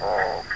Oh.